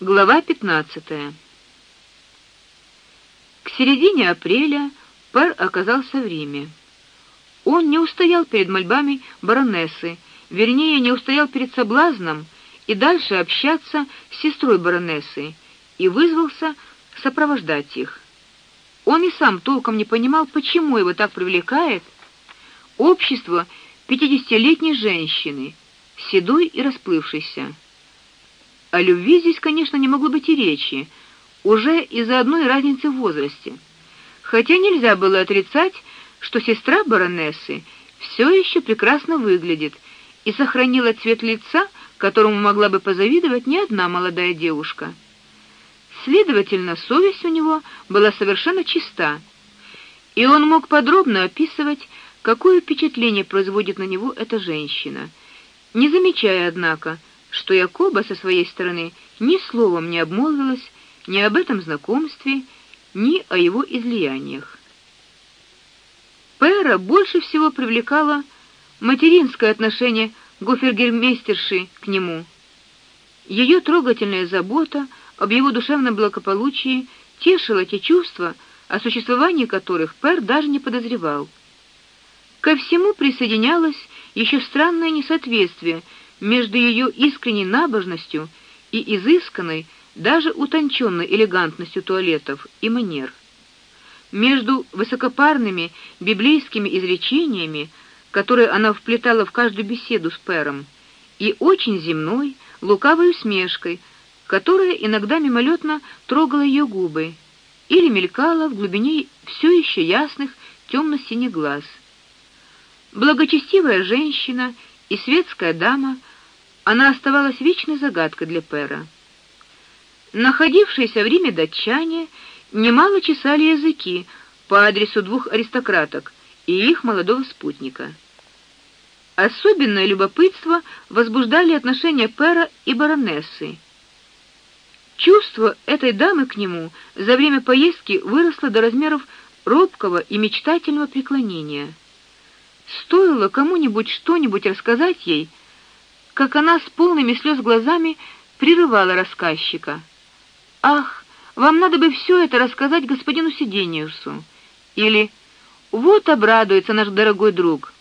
Глава 15. К середине апреля Пер оказался в Риме. Он не устоял перед мольбами баронессы, вернее, не устоял перед соблазном и дальше общаться с сестрой баронессы и вызвался сопровождать их. Он и сам толком не понимал, почему его так привлекает общество пятидесятилетней женщины, седой и расплывшейся. О любви здесь, конечно, не могло быть и речи, уже из-за одной разницы в возрасте. Хотя нельзя было отрицать, что сестра баронессы все еще прекрасно выглядит и сохранила цвет лица, которому могла бы позавидовать ни одна молодая девушка. Следовательно, совесть у него была совершенно чиста, и он мог подробно описывать, какое впечатление производит на него эта женщина, не замечая однако, что Якоба со своей стороны ни словом не обмолвилась ни об этом знакомстве, ни о его излияниях. Пера больше всего привлекало материнское отношение гофергермейстерши к нему. Ее трогательная забота об его душевном благополучии тешила те чувства, о существовании которых Пер даже не подозревал. Ко всему присоединялось еще странное несоответствие между ее искренней набожностью и изысканной, даже утонченной элегантностью туалетов и манер. Между высокопарными библейскими изречениями, которые она вплетала в каждую беседу с Пером, и очень земной, лукавой усмешкой, которая иногда мимолетно трогала ее губы или мелькала в глубине все еще ясных темно синих глаз. Благочестивая женщина и светская дама она оставалась вечной загадкой для Пера. Находившиеся в Риме датчане немало чесали языки по адресу двух аристократок и их молодого спутника. Особенное любопытство возбуждали отношения Пера и баронессы. Чувство этой дамы к нему за время поездки выросло до размеров робкого и мечтательного преклонения. Стоило кому-нибудь что-нибудь рассказать ей, как она с полными слез глазами прерывала рассказчика. Ах, вам надо бы все это рассказать господину Сидениусу. Или вот обрадуется наш дорогой друг.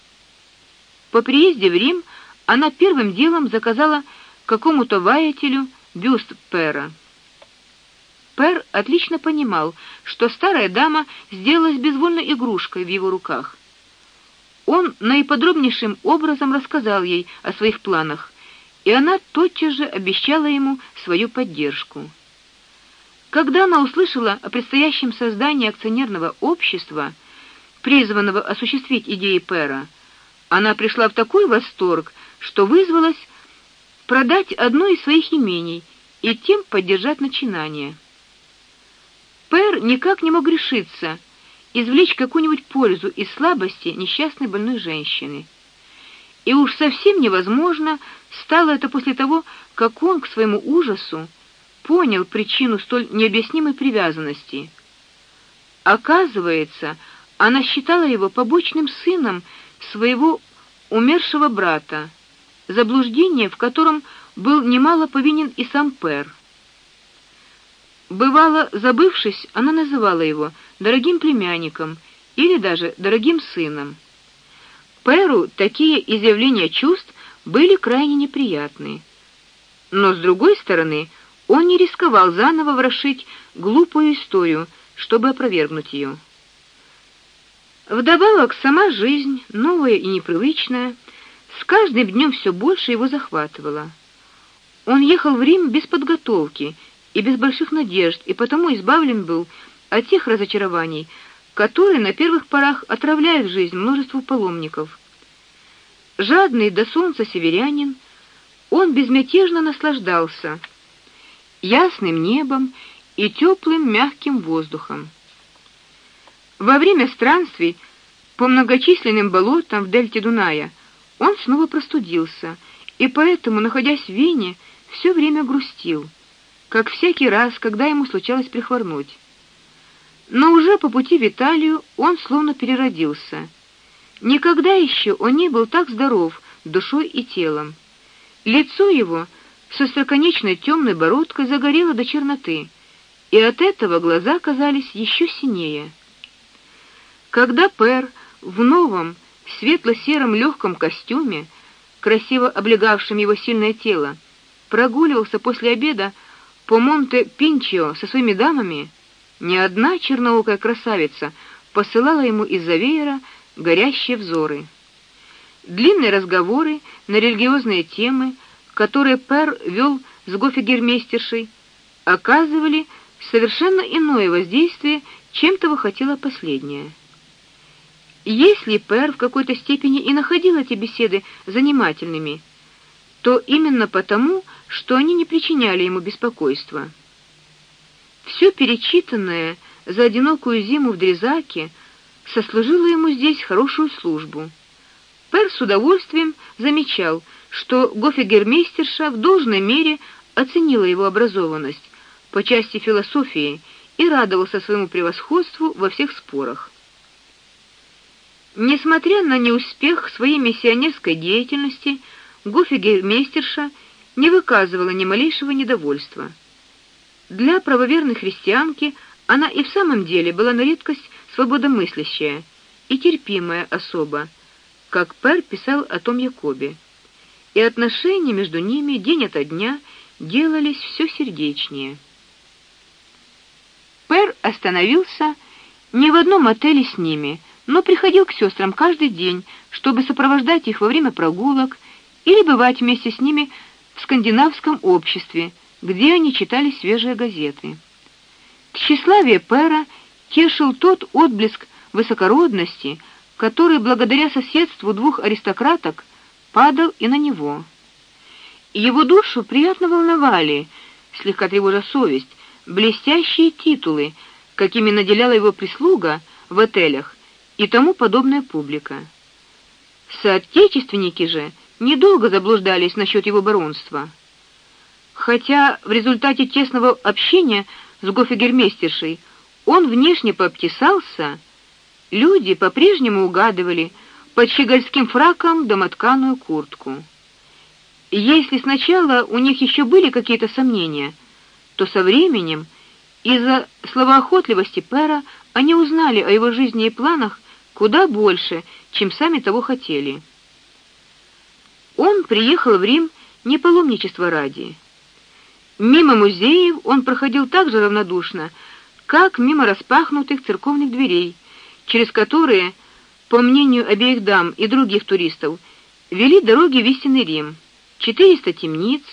По приезде в Рим она первым делом заказала какому-то ваятелю бюст Пера. Пер отлично понимал, что старая дама сделалась безвольной игрушкой в его руках. Он наиподробнейшим образом рассказал ей о своих планах, и она тотчас же обещала ему свою поддержку. Когда она услышала о предстоящем создании акционерного общества, призванного осуществить идеи Пера, она пришла в такой восторг, что вызвалась продать одно из своих имений и тем поддержать начинание. Пер никак не мог решиться извлечь какую-нибудь пользу из слабости несчастной больной женщины. И уж совсем невозможно стало это после того, как он к своему ужасу понял причину столь необъяснимой привязанности. Оказывается, она считала его побочным сыном своего умершего брата, заблуждение, в котором был немало повинен и сам Пер. Бывало, забывшись, она называла его дорогим племянником или даже дорогим сыном. Перу такие изъявления чувств были крайне неприятны. Но с другой стороны, он не рисковал заново ворошить глупую историю, чтобы опровергнуть ее. Вдобавок сама жизнь, новая и непривычная, с каждым днем все больше его захватывала. Он ехал в Рим без подготовки и без больших надежд, и потому избавлен был от тех разочарований, которые на первых порах отравляют жизнь множеству паломников. Жадный до солнца северянин, он безмятежно наслаждался ясным небом и теплым мягким воздухом. Во время странствий по многочисленным болотам в дельте Дуная он снова простудился, и поэтому, находясь в Вене, все время грустил как всякий раз, когда ему случалось прихворнуть. Но уже по пути в Италию он словно переродился. Никогда еще он не был так здоров душой и телом. Лицо его со остроконечной темной бородкой загорела до черноты, и от этого глаза казались еще синее. Когда Пер в новом светло-сером легком костюме, красиво облегавшем его сильное тело, прогуливался после обеда по Монте-Пинчио со своими дамами, ни одна черноокая красавица посылала ему из-за веера горящие взоры. Длинные разговоры на религиозные темы, которые Пер вел с гофигермейстершей, оказывали совершенно иное воздействие, чем того хотела последняя. Если Пер в какой-то степени и находил эти беседы занимательными, то именно потому, что они не причиняли ему беспокойства. Все перечитанное за одинокую зиму в Дрезаке сослужило ему здесь хорошую службу. Пер с удовольствием замечал, что гофигермейстерша в должной мере оценила его образованность по части философии и радовался своему превосходству во всех спорах. Несмотря на неуспех своей миссионерской деятельности, гофигермейстерша не выказывала ни малейшего недовольства. Для правоверной христианки она и в самом деле была на редкость свободомыслящая и терпимая особа, как Пер писал о том Якобе. И отношения между ними день ото дня делались все сердечнее. Пер остановился не в одном отеле с ними, но приходил к сестрам каждый день, чтобы сопровождать их во время прогулок или бывать вместе с ними в скандинавском обществе, где они читали свежие газеты. Тщеславие Пера тешил тот отблеск высокородности, который благодаря соседству двух аристократок падал и на него. Его душу приятно волновали, слегка тревожа совесть, блестящие титулы, какими наделяла его прислуга в отелях и тому подобная публика. Соотечественники же недолго заблуждались насчет его баронства. Хотя в результате тесного общения с гофигермейстершей он внешне пообтесался, люди по-прежнему угадывали под щегольским фраком домотканую куртку. Если сначала у них еще были какие-то сомнения, то со временем из-за словоохотливости Пера они узнали о его жизни и планах куда больше, чем сами того хотели. Он приехал в Рим не паломничества ради. Мимо музеев он проходил так же равнодушно, как мимо распахнутых церковных дверей, через которые, по мнению обеих дам и других туристов, вели дороги в истинный Рим. Четыреста темниц,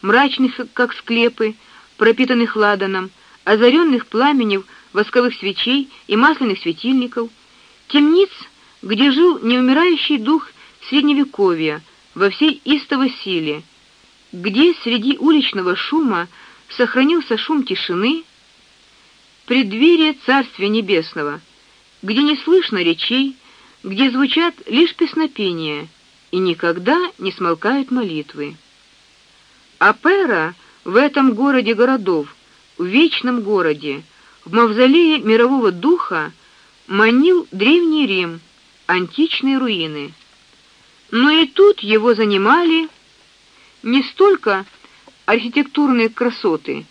мрачных как склепы, пропитанных ладаном, озаренных пламенем восковых свечей и масляных светильников, темниц, где жил неумирающий дух средневековья во всей истовой силе, где среди уличного шума сохранился шум тишины, преддверие Царствия Небесного, где не слышно речей, где звучат лишь песнопения и никогда не смолкают молитвы. А Пера в этом городе городов, в вечном городе, в мавзолее мирового духа манил древний Рим, античные руины. Но и тут его занимали не столько архитектурные красоты,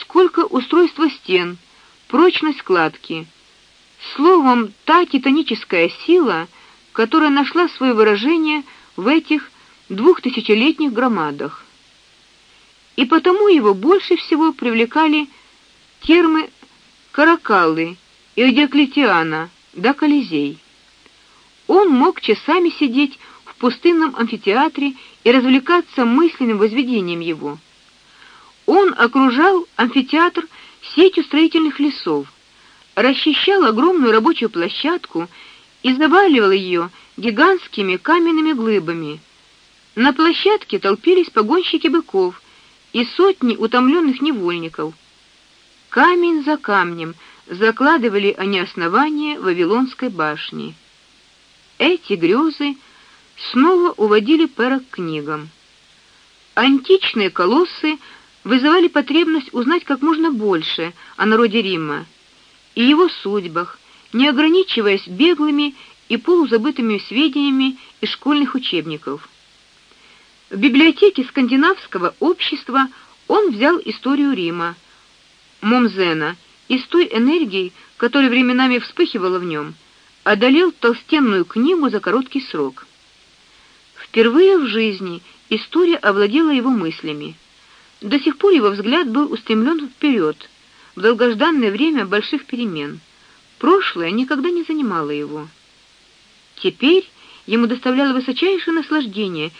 сколько устройство стен, прочность кладки. Словом, та титаническая сила, которая нашла свое выражение в этих двухтысячелетних громадах. И потому его больше всего привлекали термы Каракаллы и Диоклетиана, да Колизей. Он мог часами сидеть в пустынном амфитеатре и развлекаться мысленным возведением его. Он окружал амфитеатр сетью строительных лесов, расчищал огромную рабочую площадку и заваливал ее гигантскими каменными глыбами. На площадке толпились погонщики быков и сотни утомленных невольников. Камень за камнем закладывали они основание Вавилонской башни. Эти грезы снова уводили Пера к книгам. Античные колоссы вызывали потребность узнать как можно больше о народе Рима и его судьбах, не ограничиваясь беглыми и полузабытыми сведениями из школьных учебников. В библиотеке скандинавского общества он взял историю Рима, Момзена, и с той энергией, которая временами вспыхивала в нем, одолел толстенную книгу за короткий срок. Впервые в жизни история овладела его мыслями. До сих пор его взгляд был устремлен вперед, в долгожданное время больших перемен. Прошлое никогда не занимало его. Теперь ему доставляло высочайшее наслаждение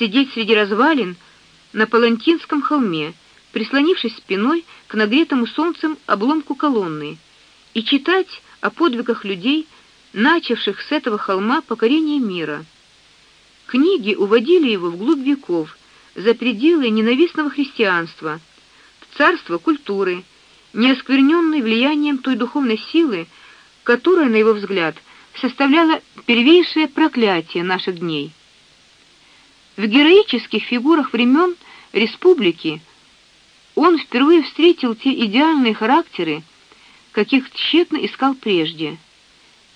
сидеть среди развалин на Палантинском холме, прислонившись спиной к нагретому солнцем обломку колонны, и читать о подвигах людей, начавших с этого холма покорение мира. Книги уводили его вглубь веков, за пределы ненавистного христианства, в царство культуры, не оскверненной влиянием той духовной силы, которая, на его взгляд, составляла первейшее проклятие наших дней. В героических фигурах времен республики он впервые встретил те идеальные характеры, каких тщетно искал прежде.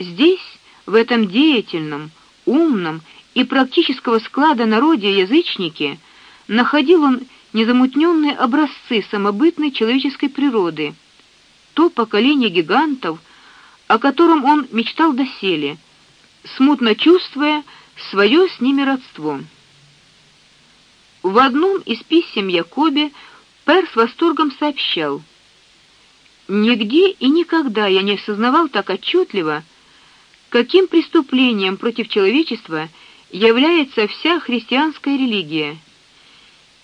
Здесь, в этом деятельном, умном и практического склада народе язычники, находил он незамутненные образцы самобытной человеческой природы, то поколение гигантов, о котором он мечтал доселе, смутно чувствуя свое с ними родство. В одном из писем Якобе Пер с восторгом сообщал: Нигде и никогда я не осознавал так отчетливо, каким преступлением против человечества является вся христианская религия.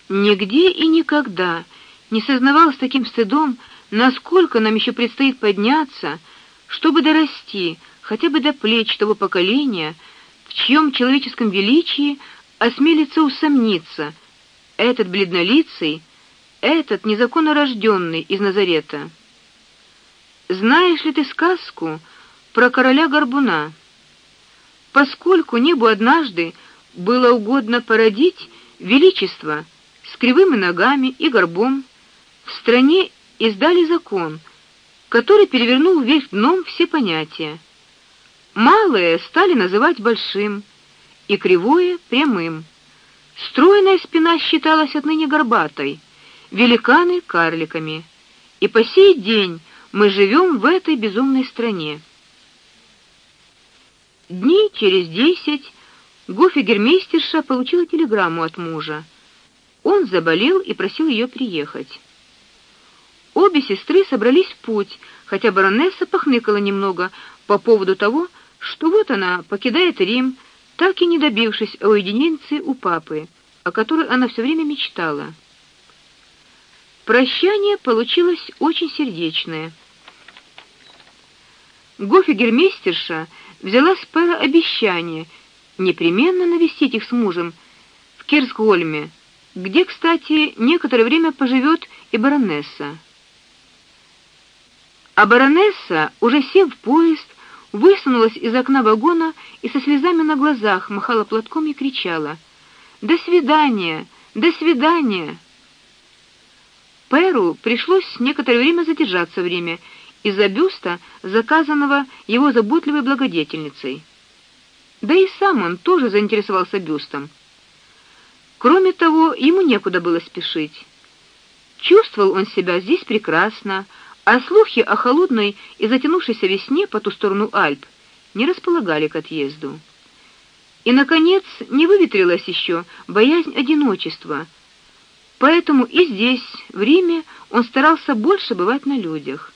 Нигде и никогда не сознавал с таким стыдом, насколько нам еще предстоит подняться, чтобы дорасти хотя бы до плеч того поколения, в чьем человеческом величии осмелится усомниться этот бледнолицый, этот незаконно рожденный из Назарета. Знаешь ли ты сказку про короля горбуна? Поскольку небу однажды было угодно породить величество с кривыми ногами и горбом, в стране издали закон, который перевернул вверх дном все понятия. Малое стали называть большим, и кривое прямым. Стройная спина считалась отныне горбатой, великаны карликами. И по сей день мы живем в этой безумной стране. Дней через десять гофигермейстерша получила телеграмму от мужа. Он заболел и просил ее приехать. Обе сестры собрались в путь, хотя баронесса похныкала немного по поводу того, что вот она покидает Рим, так и не добившись уединенции у папы, о которой она все время мечтала. Прощание получилось очень сердечное. Гофигермейстерша взяла с Пэра обещание непременно навестить их с мужем в Кирсгольме, где, кстати, некоторое время поживет и баронесса. А баронесса, уже сев в поезд, высунулась из окна вагона и со слезами на глазах махала платком и кричала: "До свидания! До свидания!" Перу пришлось некоторое время задержаться в Риме из-за бюста, заказанного его заботливой благодетельницей. Да и сам он тоже заинтересовался бюстом. Кроме того, ему некуда было спешить. Чувствовал он себя здесь прекрасно, а слухи о холодной и затянувшейся весне по ту сторону Альп не располагали к отъезду. И наконец, не выветрилась еще боязнь одиночества — Поэтому и здесь, в Риме, он старался больше бывать на людях.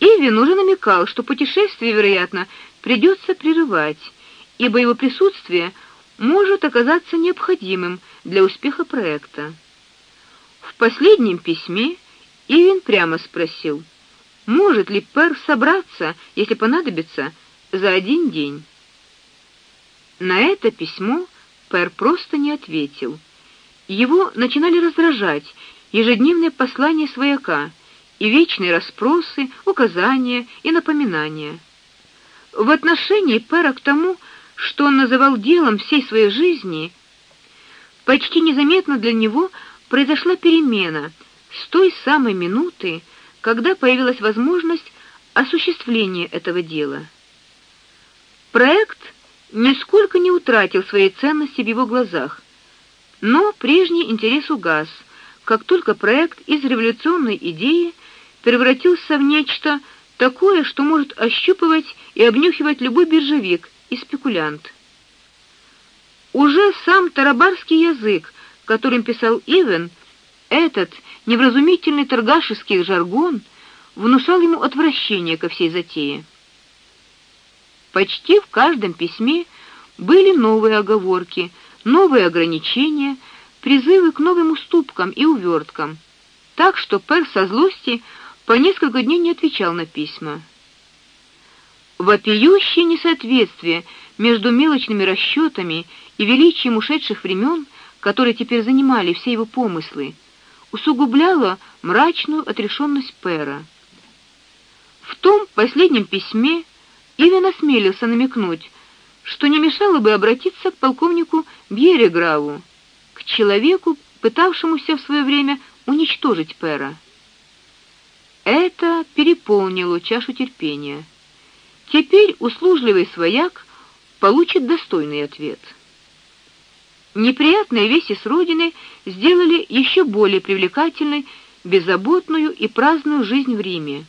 Ивин уже намекал, что путешествие, вероятно, придется прерывать, ибо его присутствие может оказаться необходимым для успеха проекта. В последнем письме Ивин прямо спросил: может ли Пер собраться, если понадобится, за один день? На это письмо Пер просто не ответил. Его начинали раздражать ежедневные послания свояка и вечные расспросы, указания и напоминания. В отношении Пэра к тому, что он называл делом всей своей жизни, почти незаметно для него произошла перемена с той самой минуты, когда появилась возможность осуществления этого дела. Проект нисколько не утратил своей ценности в его глазах Но прежний интерес угас, как только проект из революционной идеи превратился в нечто такое, что может ощупывать и обнюхивать любой биржевик и спекулянт. Уже сам тарабарский язык, которым писал Ивен, этот невразумительный торгашеский жаргон внушал ему отвращение ко всей затее. Почти в каждом письме были новые оговорки, новые ограничения, призывы к новым уступкам и уверткам, так что Пер со злости по несколько дней не отвечал на письма. Вопиющее несоответствие между мелочными расчетами и величием ушедших времен, которые теперь занимали все его помыслы, усугубляло мрачную отрешенность Пера. В том последнем письме Ивен осмелился намекнуть, что не мешало бы обратиться к полковнику Бьереграву, к человеку, пытавшемуся в свое время уничтожить Пера. Это переполнило чашу терпения. Теперь услужливый свояк получит достойный ответ. Неприятные вести с родины сделали еще более привлекательной беззаботную и праздную жизнь в Риме.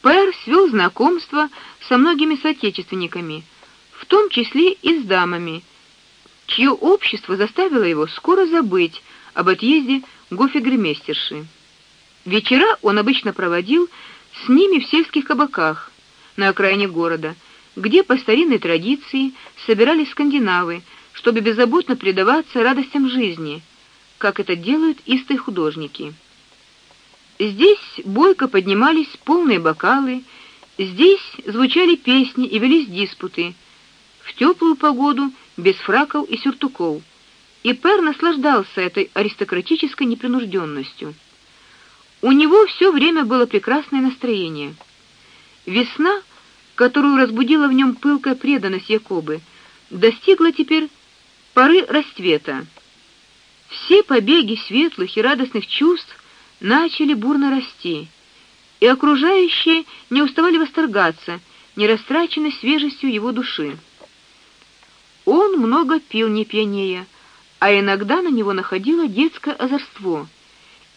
Пэр свел знакомства со многими соотечественниками, в том числе и с дамами, чье общество заставило его скоро забыть об отъезде гофигермейстерши. Вечера он обычно проводил с ними в сельских кабаках на окраине города, где по старинной традиции собирались скандинавы, чтобы беззаботно предаваться радостям жизни, как это делают истые художники. Здесь бойко поднимались полные бокалы, здесь звучали песни и велись диспуты. В теплую погоду без фраков и сюртуков. И Пер наслаждался этой аристократической непринужденностью. У него все время было прекрасное настроение. Весна, которую разбудила в нем пылкая преданность Якобы, достигла теперь поры расцвета. Все побеги светлых и радостных чувств начали бурно расти, и окружающие не уставали восторгаться нерастраченной свежестью его души. Он много пил не пьянее, а иногда на него находило детское озорство,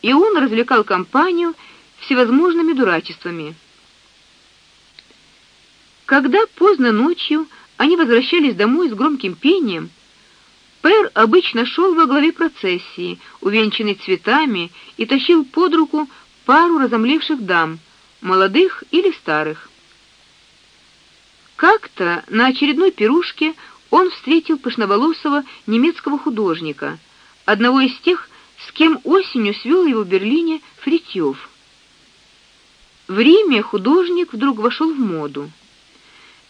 и он развлекал компанию всевозможными дурачествами. Когда поздно ночью они возвращались домой с громким пением, Пэр обычно шел во главе процессии, увенчанный цветами, и тащил под руку пару разомлевших дам, молодых или старых. Как-то на очередной пирушке он встретил пышноволосого немецкого художника, одного из тех, с кем осенью свел его в Берлине Фритьёв. В Риме художник вдруг вошел в моду.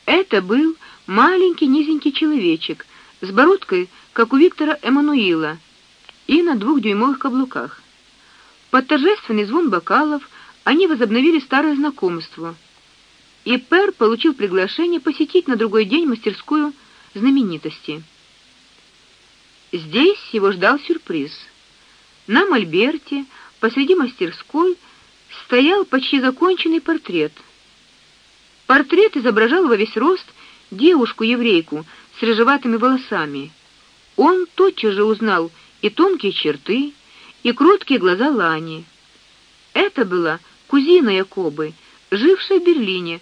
Это был маленький низенький человечек с бородкой как у Виктора Эммануила, и на двухдюймовых каблуках. Под торжественный звон бокалов они возобновили старое знакомство. И Пер получил приглашение посетить на другой день мастерскую знаменитости. Здесь его ждал сюрприз. На мольберте посреди мастерской стоял почти законченный портрет. Портрет изображал во весь рост девушку-еврейку с рыжеватыми волосами. Он тотчас же узнал и тонкие черты, и кроткие глаза Лани. Это была кузина Якобы, жившая в Берлине,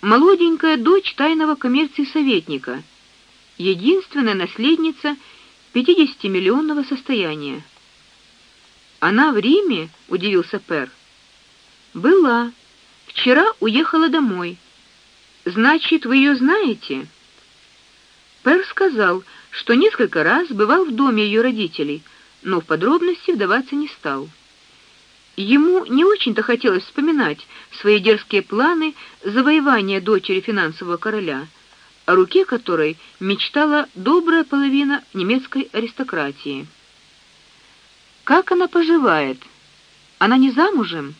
молоденькая дочь тайного коммерции советника, единственная наследница 50-миллионного состояния. Она в Риме, удивился Пер. Была. Вчера уехала домой. Значит, вы ее знаете? Пер сказал, что несколько раз бывал в доме ее родителей, но в подробности вдаваться не стал. Ему не очень-то хотелось вспоминать свои дерзкие планы завоевания дочери финансового короля, о руке которой мечтала добрая половина немецкой аристократии. Как она поживает? Она не замужем?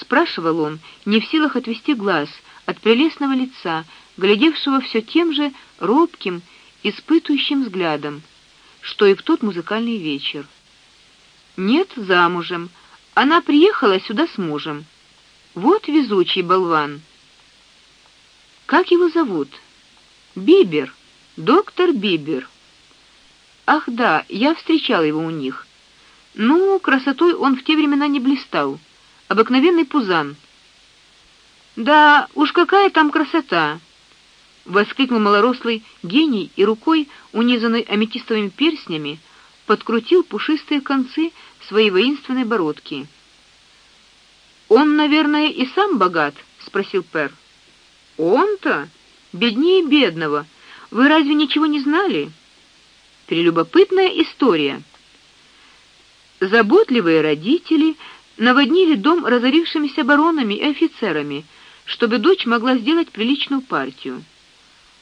спрашивал он, не в силах отвести глаз от прелестного лица, глядевшего все тем же робким испытующим взглядом, что и в тот музыкальный вечер. Нет, замужем. Она приехала сюда с мужем. Вот везучий болван. Как его зовут? Бибер, доктор Бибер. Ах, да, я встречал его у них. Ну, красотой он в те времена не блистал. Обыкновенный пузан. Да, уж какая там красота, воскликнул малорослый гений и рукой, унизанной аметистовыми перстнями, подкрутил пушистые концы своей воинственной бородки. Он, наверное, и сам богат, спросил Пер. Он-то беднее бедного. Вы разве ничего не знали? Прелюбопытная история. Заботливые родители наводнили дом разорившимися баронами и офицерами, чтобы дочь могла сделать приличную партию.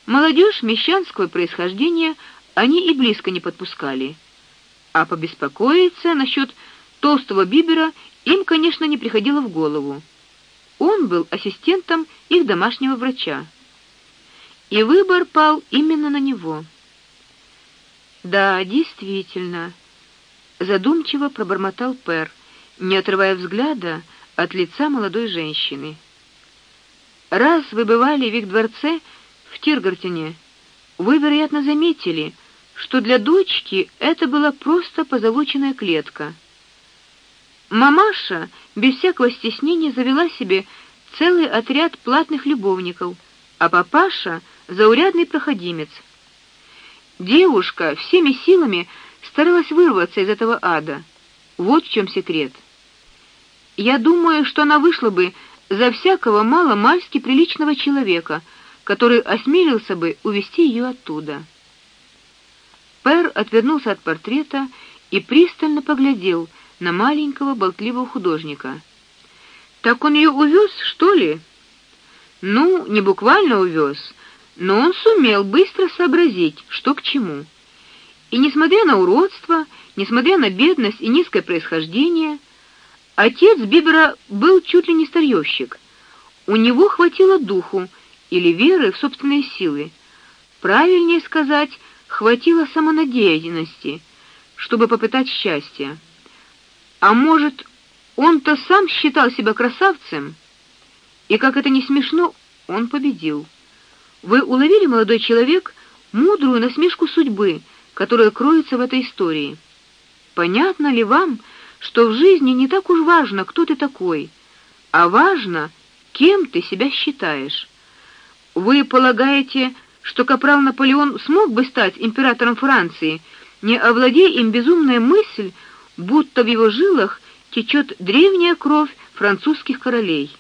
Молодежь мещанского происхождения они и близко не подпускали. А побеспокоиться насчет толстого Бибера им, конечно, не приходило в голову. Он был ассистентом их домашнего врача. И выбор пал именно на него. Да, действительно, задумчиво пробормотал Пер, не отрывая взгляда от лица молодой женщины. Раз вы бывали в их дворце в Тиргартене, вы, вероятно, заметили, что для дочки это была просто позолоченная клетка. Мамаша без всякого стеснения завела себе целый отряд платных любовников, а папаша заурядный проходимец. Девушка всеми силами старалась вырваться из этого ада. Вот в чем секрет. Я думаю, что она вышла бы за всякого мало-мальски приличного человека, который осмелился бы увести ее оттуда. Пер отвернулся от портрета и пристально поглядел на маленького болтливого художника. Так он ее увез, что ли? Ну, не буквально увез, но он сумел быстро сообразить, что к чему. И несмотря на уродство, несмотря на бедность и низкое происхождение, отец Бибера был чуть ли не старьёвщик. У него хватило духу или веры в собственные силы. Правильнее сказать, хватило самонадеянности, чтобы попытать счастья. А может, он-то сам считал себя красавцем, и как это не смешно, он победил. Вы уловили, молодой человек, мудрую насмешку судьбы, которая кроется в этой истории. Понятно ли вам, что в жизни не так уж важно, кто ты такой, а важно, кем ты себя считаешь? Вы полагаете, что капрал Наполеон смог бы стать императором Франции, не овладея им безумная мысль, будто в его жилах течет древняя кровь французских королей?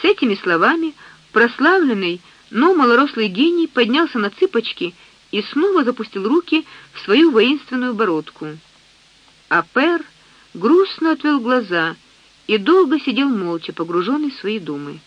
С этими словами прославленный, но малорослый гений поднялся на цыпочки и снова запустил руки в свою воинственную бородку. А Пер грустно отвел глаза и долго сидел молча, погруженный в свои думы.